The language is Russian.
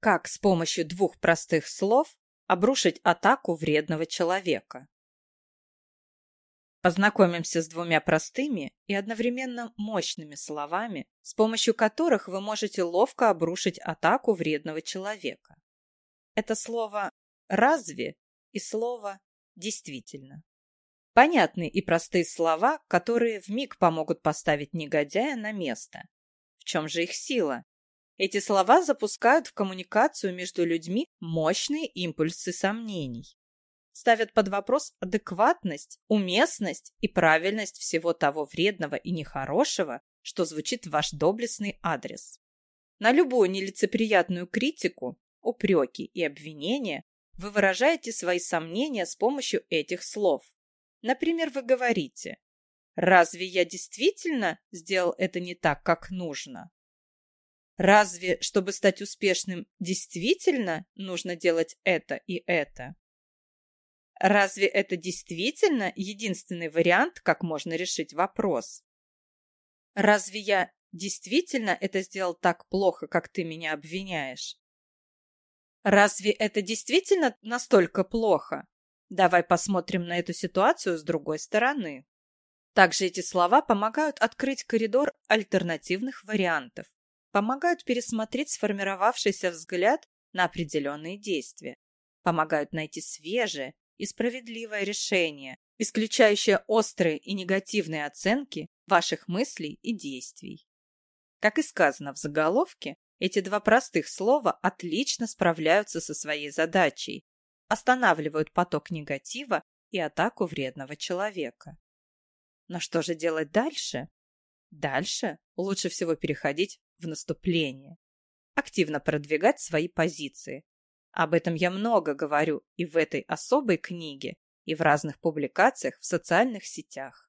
Как с помощью двух простых слов обрушить атаку вредного человека? Познакомимся с двумя простыми и одновременно мощными словами, с помощью которых вы можете ловко обрушить атаку вредного человека. Это слово «разве» и слово «действительно». Понятные и простые слова, которые вмиг помогут поставить негодяя на место. В чем же их сила? Эти слова запускают в коммуникацию между людьми мощные импульсы сомнений. Ставят под вопрос адекватность, уместность и правильность всего того вредного и нехорошего, что звучит в ваш доблестный адрес. На любую нелицеприятную критику, упреки и обвинения вы выражаете свои сомнения с помощью этих слов. Например, вы говорите «Разве я действительно сделал это не так, как нужно?» Разве, чтобы стать успешным, действительно нужно делать это и это? Разве это действительно единственный вариант, как можно решить вопрос? Разве я действительно это сделал так плохо, как ты меня обвиняешь? Разве это действительно настолько плохо? Давай посмотрим на эту ситуацию с другой стороны. Также эти слова помогают открыть коридор альтернативных вариантов помогают пересмотреть сформировавшийся взгляд на определенные действия, помогают найти свежее и справедливое решение, исключающее острые и негативные оценки ваших мыслей и действий. Как и сказано в заголовке, эти два простых слова отлично справляются со своей задачей, останавливают поток негатива и атаку вредного человека. Но что же делать дальше? Дальше лучше всего переходить в наступление, активно продвигать свои позиции. Об этом я много говорю и в этой особой книге, и в разных публикациях в социальных сетях.